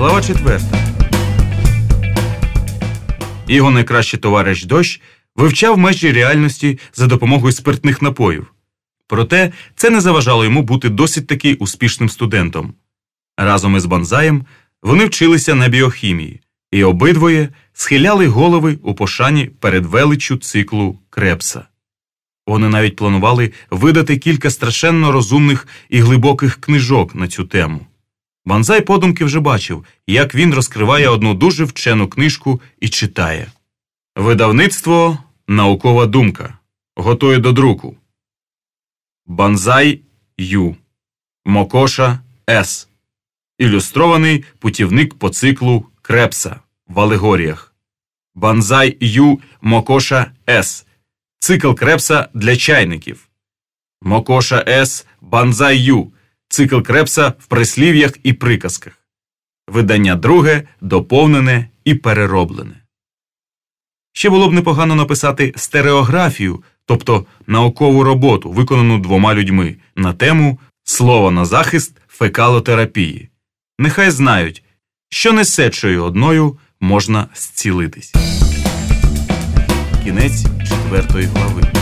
Глава 4. Його найкращий товариш дощ вивчав межі реальності за допомогою спиртних напоїв. Проте це не заважало йому бути досить таки успішним студентом. Разом із Банзаєм вони вчилися на біохімії, і обидвоє схиляли голови у пошані перед величчю циклу Крепса. Вони навіть планували видати кілька страшенно розумних і глибоких книжок на цю тему. Банзай подумки вже бачив, як він розкриває одну дуже вчену книжку і читає Видавництво Наукова думка. Готує до друку. Банзай Ю. Мокоша С. Ілюстрований путівник по циклу Крепса в алегоріях. Банзай Ю Мокоша С. Цикл Крепса для чайників. Мокоша С. Банзай Ю. Цикл Крепса в прислів'ях і приказках. Видання друге, доповнене і перероблене. Ще було б непогано написати стереографію, тобто наукову роботу, виконану двома людьми, на тему Слово на захист фекалотерапії. Нехай знають, що не сечою одною можна зцілитись. Кінець четвертої глави.